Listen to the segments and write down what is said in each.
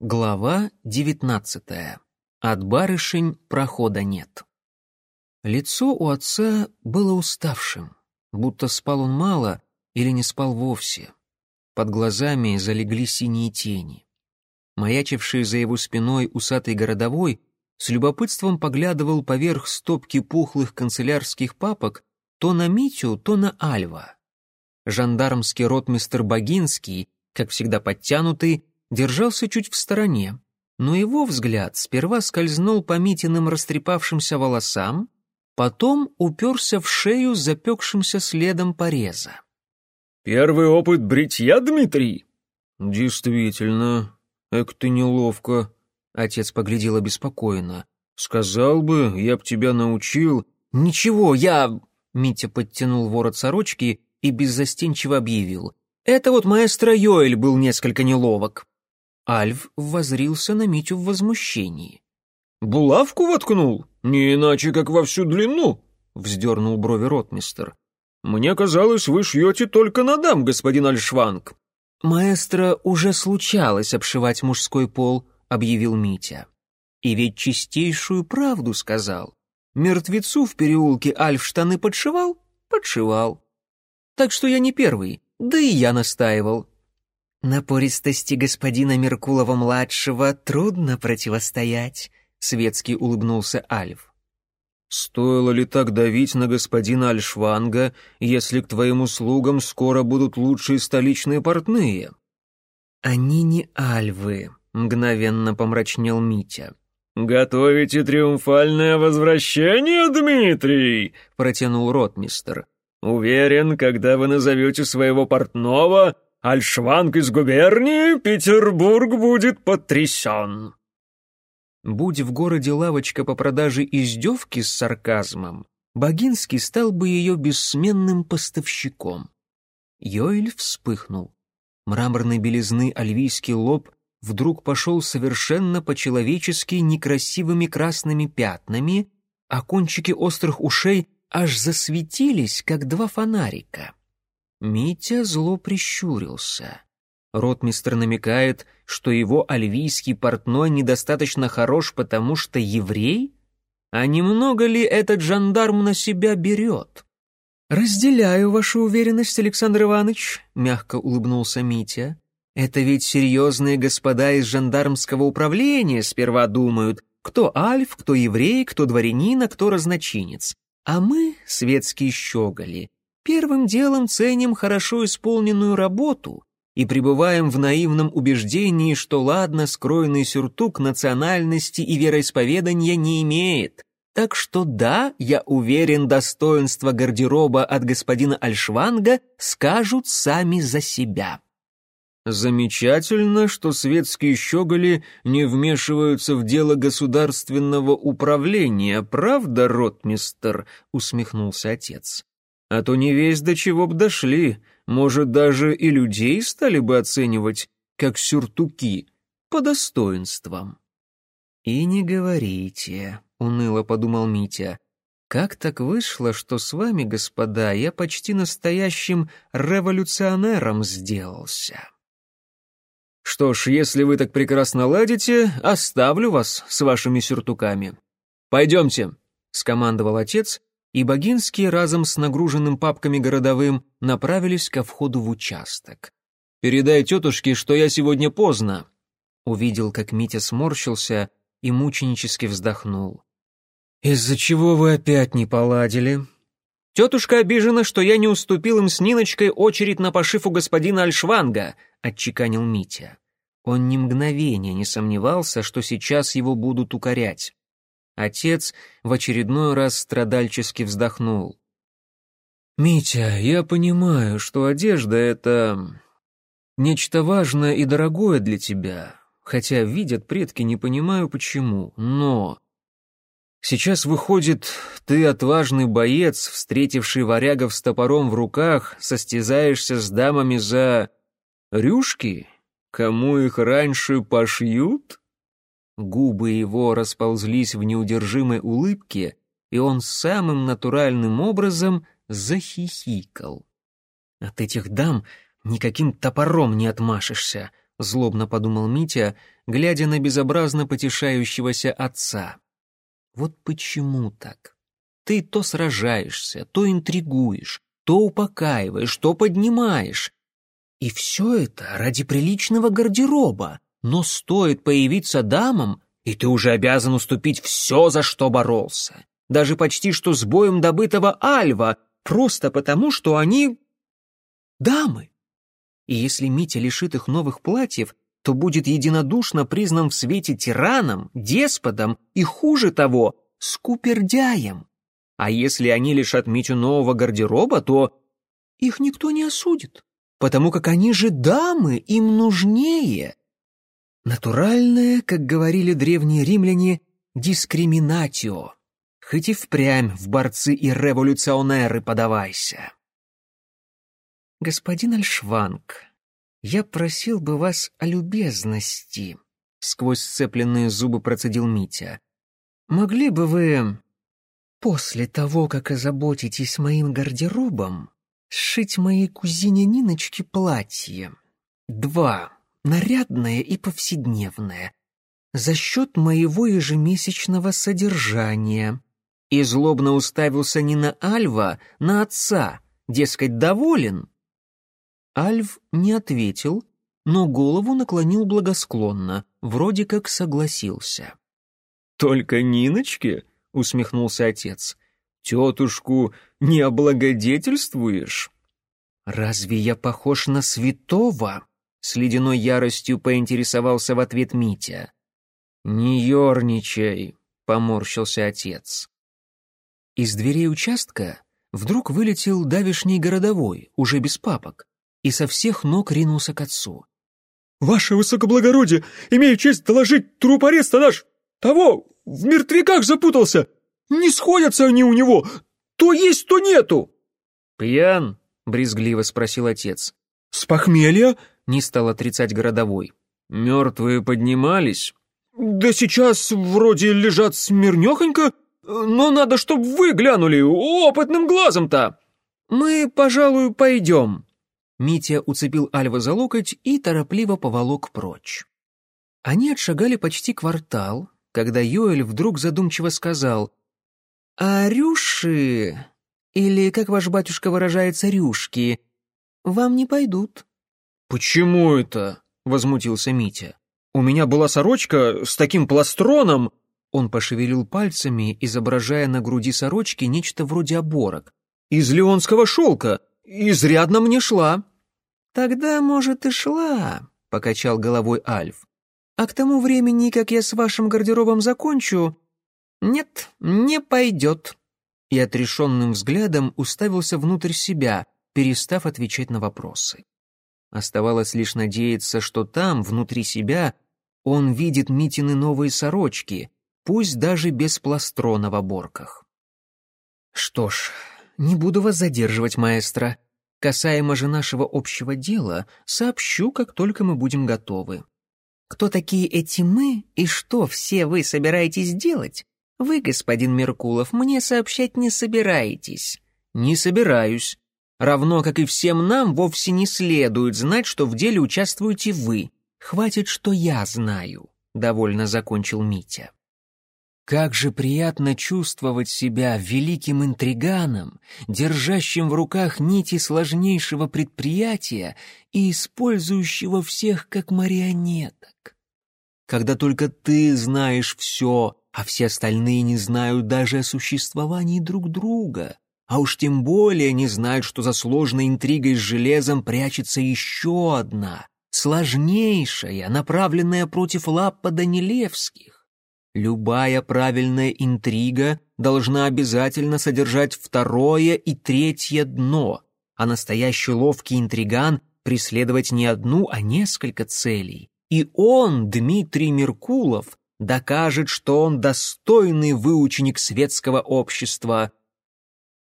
Глава девятнадцатая. От барышень прохода нет. Лицо у отца было уставшим, будто спал он мало или не спал вовсе. Под глазами залегли синие тени. Маячивший за его спиной усатый городовой с любопытством поглядывал поверх стопки пухлых канцелярских папок то на Митю, то на Альва. Жандармский ротмистер Богинский, как всегда подтянутый, держался чуть в стороне, но его взгляд сперва скользнул по Митиным растрепавшимся волосам, потом уперся в шею с запекшимся следом пореза. «Первый опыт бритья, Дмитрий?» «Действительно, эк ты неловко», — отец поглядел обеспокоенно. «Сказал бы, я б тебя научил». «Ничего, я...» — Митя подтянул ворот сорочки и беззастенчиво объявил. «Это вот маэстро Йоэль был несколько неловок». Альв возрился на Митю в возмущении. «Булавку воткнул? Не иначе, как во всю длину!» — вздернул брови ротмистер. «Мне казалось, вы шьете только на дам, господин Альшванг». «Маэстро уже случалось обшивать мужской пол», — объявил Митя. «И ведь чистейшую правду сказал. Мертвецу в переулке Альф штаны подшивал? Подшивал. Так что я не первый, да и я настаивал. «Напористости господина Меркулова-младшего трудно противостоять», — светски улыбнулся Альф. «Стоило ли так давить на господина Альшванга, если к твоим услугам скоро будут лучшие столичные портные?» «Они не альвы», — мгновенно помрачнел Митя. «Готовите триумфальное возвращение, Дмитрий?» — протянул ротмистер. «Уверен, когда вы назовете своего портного, Альшванг из губернии, Петербург будет потрясен». Будь в городе лавочка по продаже издевки с сарказмом, Богинский стал бы ее бессменным поставщиком. Йоэль вспыхнул. Мраморной белизны альвийский лоб вдруг пошел совершенно по-человечески некрасивыми красными пятнами, а кончики острых ушей аж засветились, как два фонарика. Митя зло прищурился. Ротмистр намекает, что его альвийский портной недостаточно хорош, потому что еврей? А немного ли этот жандарм на себя берет? «Разделяю вашу уверенность, Александр Иванович», — мягко улыбнулся Митя. «Это ведь серьезные господа из жандармского управления сперва думают, кто альф, кто еврей, кто дворянин, а кто разночинец. А мы, светские щеголи, Первым делом ценим хорошо исполненную работу и пребываем в наивном убеждении, что ладно скроенный сюртук национальности и вероисповедания не имеет. Так что да, я уверен, достоинства гардероба от господина Альшванга скажут сами за себя. Замечательно, что светские щеголи не вмешиваются в дело государственного управления, правда, ротмистер? усмехнулся отец. А то не весь до чего б дошли, может, даже и людей стали бы оценивать как сюртуки по достоинствам. «И не говорите», — уныло подумал Митя. «Как так вышло, что с вами, господа, я почти настоящим революционером сделался?» «Что ж, если вы так прекрасно ладите, оставлю вас с вашими сюртуками. Пойдемте», — скомандовал отец и Богинские разом с нагруженным папками городовым направились ко входу в участок. «Передай тетушке, что я сегодня поздно», — увидел, как Митя сморщился и мученически вздохнул. «Из-за чего вы опять не поладили?» «Тетушка обижена, что я не уступил им с Ниночкой очередь на пошив у господина Альшванга», — отчеканил Митя. Он ни мгновения не сомневался, что сейчас его будут укорять. Отец в очередной раз страдальчески вздохнул. «Митя, я понимаю, что одежда — это нечто важное и дорогое для тебя, хотя видят предки, не понимаю почему, но...» Сейчас выходит, ты отважный боец, встретивший варягов с топором в руках, состязаешься с дамами за... рюшки? Кому их раньше пошьют? Губы его расползлись в неудержимой улыбке, и он самым натуральным образом захихикал. «От этих дам никаким топором не отмашешься», — злобно подумал Митя, глядя на безобразно потешающегося отца. «Вот почему так? Ты то сражаешься, то интригуешь, то упокаиваешь, то поднимаешь. И все это ради приличного гардероба, но стоит появиться дамам, и ты уже обязан уступить все, за что боролся. Даже почти что с боем добытого альва, просто потому, что они... дамы. И если Митя лишит их новых платьев, то будет единодушно признан в свете тираном, деспотом и, хуже того, скупердяем. А если они лишат Митю нового гардероба, то их никто не осудит, потому как они же дамы, им нужнее. Натуральное, как говорили древние римляне, дискриминатио. Хоть и впрямь в борцы и революционеры подавайся. «Господин Альшванг, я просил бы вас о любезности», — сквозь сцепленные зубы процедил Митя. «Могли бы вы, после того, как озаботитесь моим гардеробом, сшить моей кузине Ниночке платье? Два, нарядное и повседневное, за счет моего ежемесячного содержания». И злобно уставился не на Альва, на отца, дескать, доволен, Альв не ответил, но голову наклонил благосклонно, вроде как согласился. «Только Ниночке?» — усмехнулся отец. «Тетушку не облагодетельствуешь?» «Разве я похож на святого?» — с ледяной яростью поинтересовался в ответ Митя. «Не ерничай», — поморщился отец. Из дверей участка вдруг вылетел давишний городовой, уже без папок и со всех ног ринулся к отцу. «Ваше высокоблагородие, имею честь доложить, труп ареста наш, того, в мертвяках запутался, не сходятся они у него, то есть, то нету!» «Пьян?» — брезгливо спросил отец. «С похмелья?» — не стал отрицать городовой. «Мертвые поднимались?» «Да сейчас вроде лежат смирнехонько, но надо, чтобы вы глянули опытным глазом-то!» «Мы, пожалуй, пойдем», Митя уцепил Альва за локоть и торопливо поволок прочь. Они отшагали почти квартал, когда Йоэль вдруг задумчиво сказал «А рюши, или, как ваш батюшка выражается, рюшки, вам не пойдут». «Почему это?» — возмутился Митя. «У меня была сорочка с таким пластроном...» Он пошевелил пальцами, изображая на груди сорочки нечто вроде оборок. «Из леонского шелка, изрядно мне шла». «Тогда, может, и шла», — покачал головой Альф. «А к тому времени, как я с вашим гардеробом закончу...» «Нет, не пойдет». И отрешенным взглядом уставился внутрь себя, перестав отвечать на вопросы. Оставалось лишь надеяться, что там, внутри себя, он видит Митины новые сорочки, пусть даже без пластрона в оборках. «Что ж, не буду вас задерживать, маэстро. Касаемо же нашего общего дела, сообщу, как только мы будем готовы. Кто такие эти мы и что все вы собираетесь делать? Вы, господин Меркулов, мне сообщать не собираетесь. Не собираюсь. Равно как и всем нам вовсе не следует знать, что в деле участвуете вы. Хватит, что я знаю, довольно закончил Митя. Как же приятно чувствовать себя великим интриганом, держащим в руках нити сложнейшего предприятия и использующего всех как марионеток. Когда только ты знаешь все, а все остальные не знают даже о существовании друг друга, а уж тем более не знают, что за сложной интригой с железом прячется еще одна, сложнейшая, направленная против Лаппа Данилевских. Любая правильная интрига должна обязательно содержать второе и третье дно, а настоящий ловкий интриган преследовать не одну, а несколько целей. И он, Дмитрий Меркулов, докажет, что он достойный выученик светского общества.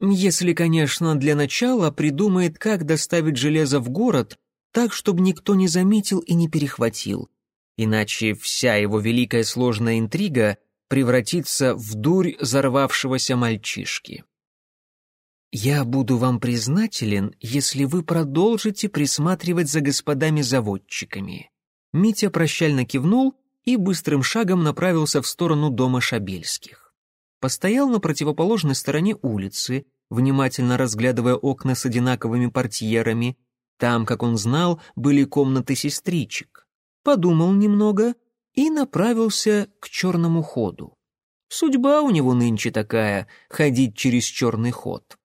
Если, конечно, для начала придумает, как доставить железо в город, так, чтобы никто не заметил и не перехватил, иначе вся его великая сложная интрига превратится в дурь взорвавшегося мальчишки. «Я буду вам признателен, если вы продолжите присматривать за господами-заводчиками. Митя прощально кивнул и быстрым шагом направился в сторону дома Шабельских. Постоял на противоположной стороне улицы, внимательно разглядывая окна с одинаковыми портьерами. Там, как он знал, были комнаты сестричек. Подумал немного и направился к черному ходу. Судьба у него нынче такая — ходить через черный ход.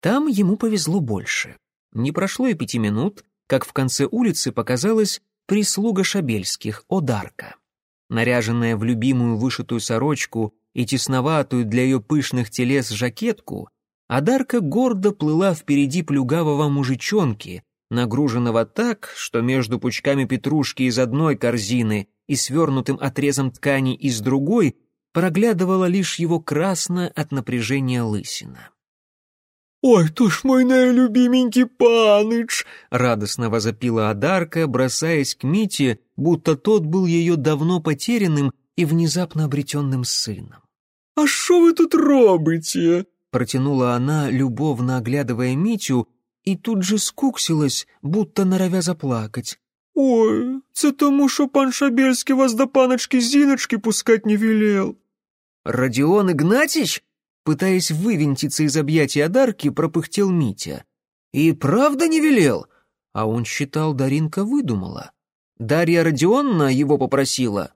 Там ему повезло больше. Не прошло и пяти минут, как в конце улицы показалась прислуга Шабельских, Одарка. Наряженная в любимую вышитую сорочку и тесноватую для ее пышных телес жакетку, Одарка гордо плыла впереди плюгавого мужичонки, нагруженного так, что между пучками петрушки из одной корзины и свернутым отрезом ткани из другой проглядывала лишь его красная от напряжения лысина. «Ой, то ж мой наилюбименький паныч!» — радостно возопила Адарка, бросаясь к Мите, будто тот был ее давно потерянным и внезапно обретенным сыном. «А что вы тут робите?» — протянула она, любовно оглядывая Митю, и тут же скуксилась, будто норовя заплакать. «Ой, це тому, що пан Шабельський вас до паночки Зиночки пускать не велел». «Родион Игнатьич?» Пытаясь вывинтиться из объятий Адарки, пропыхтел Митя. «И правда не велел?» А он считал, Даринка выдумала. Дарья Родионна его попросила.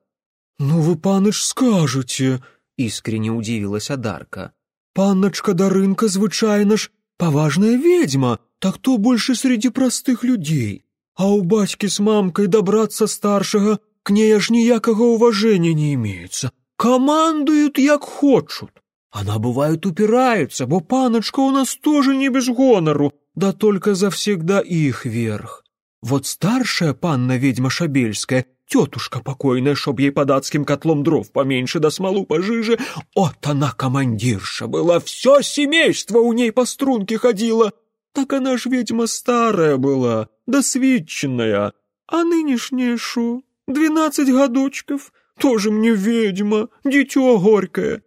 «Ну вы, паныч, скажете», — искренне удивилась Адарка. «Панночка Даринка, звычайно ж, поважная ведьма, так то больше среди простых людей. А у бацькі с мамкой добраться старшего к ней аж ніякага уважения не имеется. Командуют, як хочут. Она, бывает, упираются, бо паночка у нас тоже не без гонору, да только завсегда их верх. Вот старшая панна-ведьма Шабельская, тетушка покойная, чтоб ей под адским котлом дров поменьше да смолу пожиже, вот она командирша была, все семейство у ней по струнке ходило. Так она ж ведьма старая была, досвидченная, а нынешняя шо, двенадцать годочков, тоже мне ведьма, дитё горькое.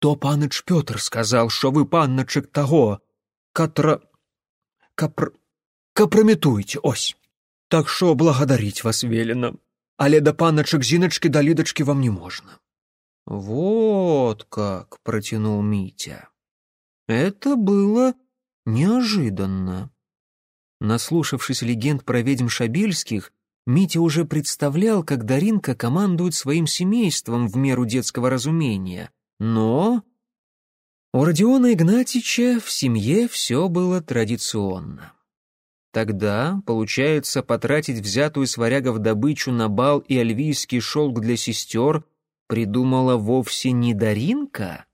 То паныч Петр сказал, что вы панночек того, катра... капр... капраметуете, ось. Так что благодарить вас велено. Але до панночек Зиночки до Лидочки вам не можно. Вот как, протянул Митя. Это было неожиданно. Наслушавшись легенд про ведьм Шабельских, Митя уже представлял, как Даринка командует своим семейством в меру детского разумения — но у Родиона Игнатьича в семье все было традиционно. Тогда, получается, потратить взятую с варягов добычу на бал и альвийский шелк для сестер придумала вовсе не Даринка?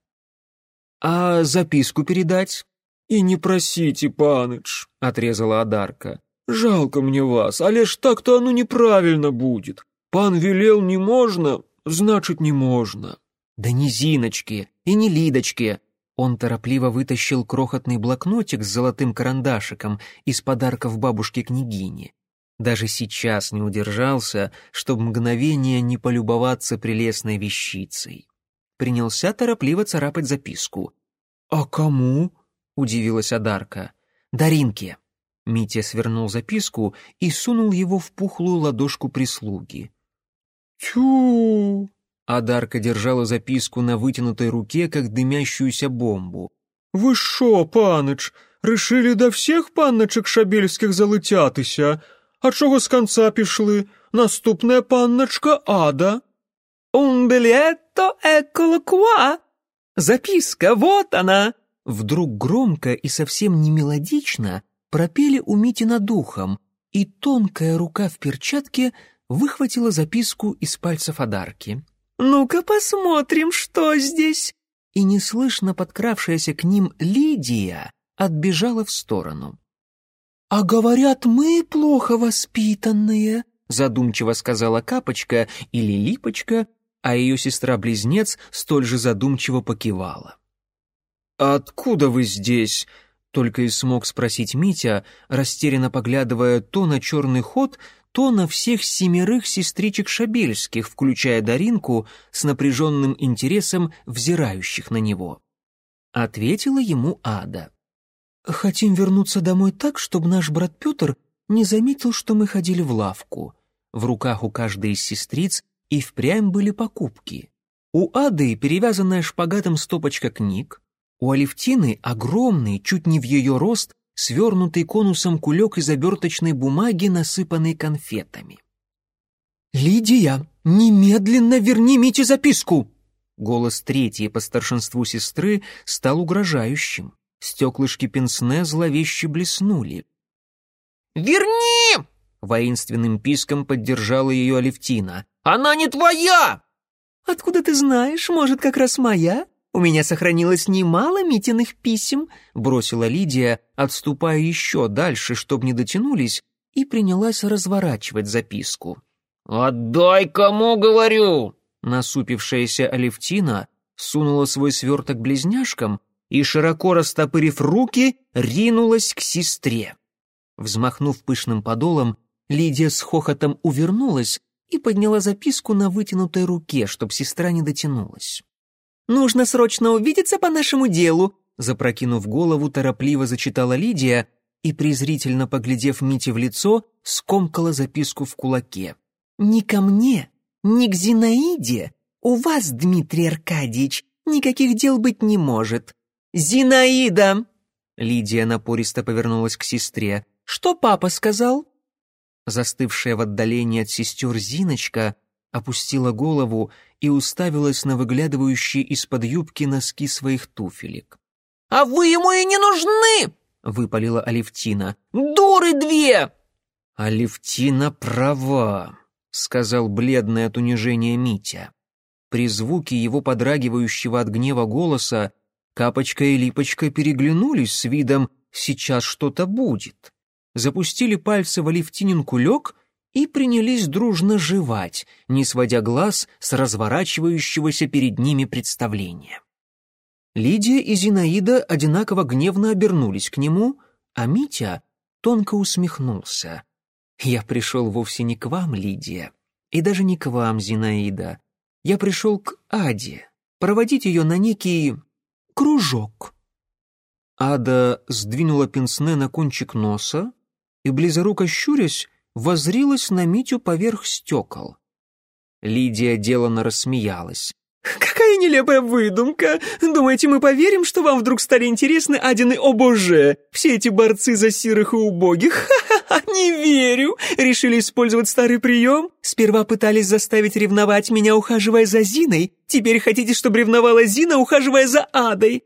А записку передать? «И не просите, паныч», — отрезала Адарка. «Жалко мне вас, але ж так-то оно неправильно будет. Пан велел не можно, значит, не можно». Да не Зиночки и не Лидочки. Он торопливо вытащил крохотный блокнотик с золотым карандашиком из подарков бабушке-княгине. Даже сейчас не удержался, чтобы мгновение не полюбоваться прелестной вещицей. Принялся торопливо царапать записку. «А кому?» — удивилась Адарка. «Даринке». Митя свернул записку и сунул его в пухлую ладошку прислуги. «Тю!» А Дарка держала записку на вытянутой руке, как дымящуюся бомбу. «Вы шо, паныч, решили до всех панночек шабельських залетятися? А чого з конца пішли? Наступная панночка Ада». «Un biglietto eccolo qua! Записка, вот она!» Вдруг громко и совсем не мелодично пропели у Мити над духом, и тонкая рука в перчатке выхватила записку из пальцев Адарки. «Ну-ка посмотрим, что здесь!» И неслышно подкравшаяся к ним Лидия отбежала в сторону. «А говорят, мы плохо воспитанные», задумчиво сказала Капочка или Липочка, а ее сестра-близнец столь же задумчиво покивала. «А откуда вы здесь?» — только и смог спросить Митя, растерянно поглядывая то на черный ход, то на всех семерых сестричек Шабельских, включая Даринку, с напряженным интересом взирающих на него. Ответила ему Ада. «Хотим вернуться домой так, чтобы наш брат Петр не заметил, что мы ходили в лавку. в руках у каждой из сестриц и впрямь были покупки. У Ады перевязанная шпагатом стопочка книг, у Алевтины огромный, чуть не в ее рост, свернутый конусом кулек из оберточной бумаги, насыпанный конфетами. «Лидия, немедленно верни Мите записку!» Голос третьей по старшинству сестры стал угрожающим. Стеклышки пенсне зловеще блеснули. «Верни!» — воинственным писком поддержала ее Алевтина. «Она не твоя!» «Откуда ты знаешь? Может, как раз моя? У меня сохранилось немало Митиных писем», — бросила Лидия, отступая еще дальше, чтобы не дотянулись, и принялась разворачивать записку. «Отдай кому, говорю!» Насупившаяся Алевтина сунула свой сверток близняшкам и, широко растопырив руки, ринулась к сестре. Взмахнув пышным подолом, Лидия с хохотом увернулась и подняла записку на вытянутой руке, чтобы сестра не дотянулась. «Нужно срочно увидеться по нашему делу», запрокинув голову, торопливо зачитала Лидия и, презрительно поглядев Мите в лицо, скомкала записку в кулаке. «Не ко мне, не к Зинаиде. У вас, Дмитрий Аркадьевич, никаких дел быть не может. Зинаида!» Лидия напористо повернулась к сестре. «Что папа сказал?» Застывшая в отдалении от сестер Зиночка опустила голову и уставилась на выглядывающие из-под юбки носки своих туфелек. «А вы ему и не нужны!» — выпалила Алевтина. «Дуры две!» «Алевтина права», — сказал бледный от унижения Митя. При звуке его подрагивающего от гнева голоса Капочка и Липочка переглянулись с видом «сейчас что-то будет». Запустили пальцы в Алевтинин кулек и принялись дружно жевать, не сводя глаз с разворачивающегося перед ними представления. Лидия и Зинаида одинаково гневно обернулись к нему, а Митя тонко усмехнулся. «Я пришел вовсе не к вам, Лидия, и даже не к вам, Зинаида. Я пришел к Аде, проводить ее на некий кружок». Ада сдвинула пенсне на кончик носа и, близоруко щурясь, возрилась на Митю поверх стекол. Лидия деланно рассмеялась. «Какая нелепая выдумка! Думаете, мы поверим, что вам вдруг стали интересны Адины о боже? Все эти борцы за сирых и убогих? Ха-ха-ха, не верю! Решили использовать старый прием? Сперва пытались заставить ревновать меня, ухаживая за Зиной. Теперь хотите, чтобы ревновала Зина, ухаживая за Адой?»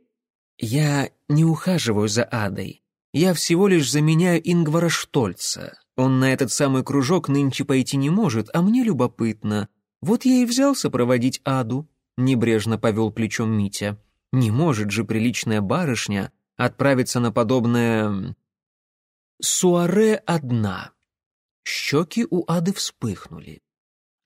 «Я не ухаживаю за Адой. Я всего лишь заменяю Ингвара Штольца. Он на этот самый кружок нынче пойти не может, а мне любопытно. Вот я и взялся проводить Аду». — небрежно повел плечом Митя. «Не может же приличная барышня отправиться на подобное... суаре одна». Щеки у Ады вспыхнули.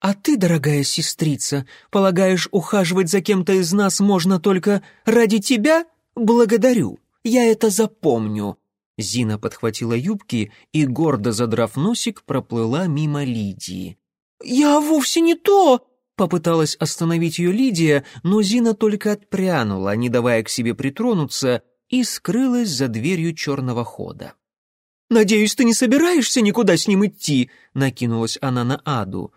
«А ты, дорогая сестрица, полагаешь, ухаживать за кем-то из нас можно только ради тебя? Благодарю, я это запомню». Зина подхватила юбки и, гордо задрав носик, проплыла мимо Лидии. «Я вовсе не то!» Попыталась остановить ее Лидия, но Зина только отпрянула, не давая к себе притронуться, и скрылась за дверью черного хода. «Надеюсь, ты не собираешься никуда с ним идти?» — накинулась она на Аду.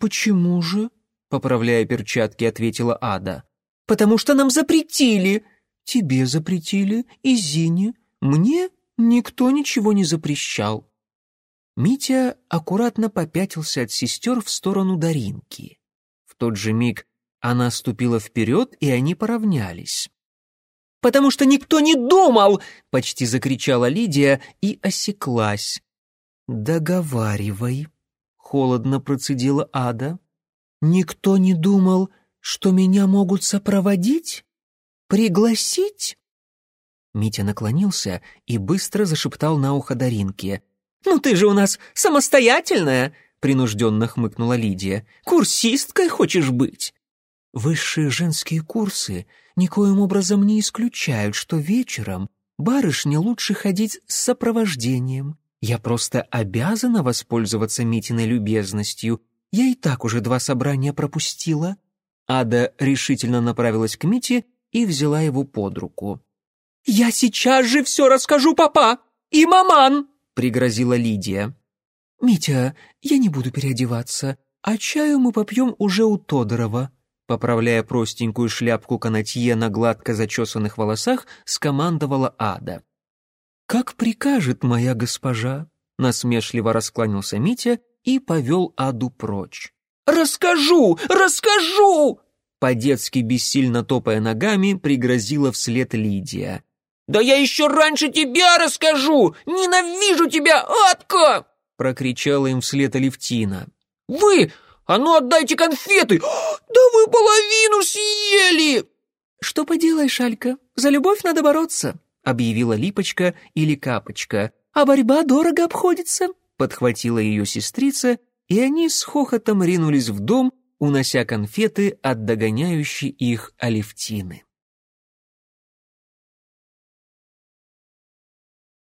«Почему же?» — поправляя перчатки, ответила Ада. «Потому что нам запретили». «Тебе запретили и Зине. Мне никто ничего не запрещал». Митя аккуратно попятился от сестер в сторону Даринки. В тот же миг она ступила вперед, и они поравнялись. «Потому что никто не думал!» — почти закричала Лидия и осеклась. «Договаривай», — холодно процедила Ада. «Никто не думал, что меня могут сопроводить? Пригласить?» Митя наклонился и быстро зашептал на ухо Даринке. «Ну ты же у нас самостоятельная!» принужденно хмыкнула Лидия. «Курсисткой хочешь быть?» Высшие женские курсы никоим образом не исключают, что вечером барышне лучше ходить с сопровождением. Я просто обязана воспользоваться Митиной любезностью. Я и так уже два собрания пропустила». Ада решительно направилась к Мите и взяла его под руку. «Я сейчас же все расскажу папа и маман!» — пригрозила Лидия. «Митя, я не буду переодеваться, а чаю мы попьем уже у Тодорова», поправляя простенькую шляпку канатье на гладко зачесанных волосах, скомандовала Ада. «Как прикажет моя госпожа», — насмешливо раскланялся Митя и повел Аду прочь. «Расскажу! Расскажу!» По-детски бессильно топая ногами, пригрозила вслед Лидия. «Да я еще раньше тебя расскажу! Ненавижу тебя, Адка!» прокричала им вслед Алевтина. «Вы! А ну отдайте конфеты! Да вы половину съели!» «Что поделаешь, Алька, за любовь надо бороться», объявила Липочка или Капочка. «А борьба дорого обходится», подхватила ее сестрица, и они с хохотом ринулись в дом, унося конфеты от догоняющей их Алевтины.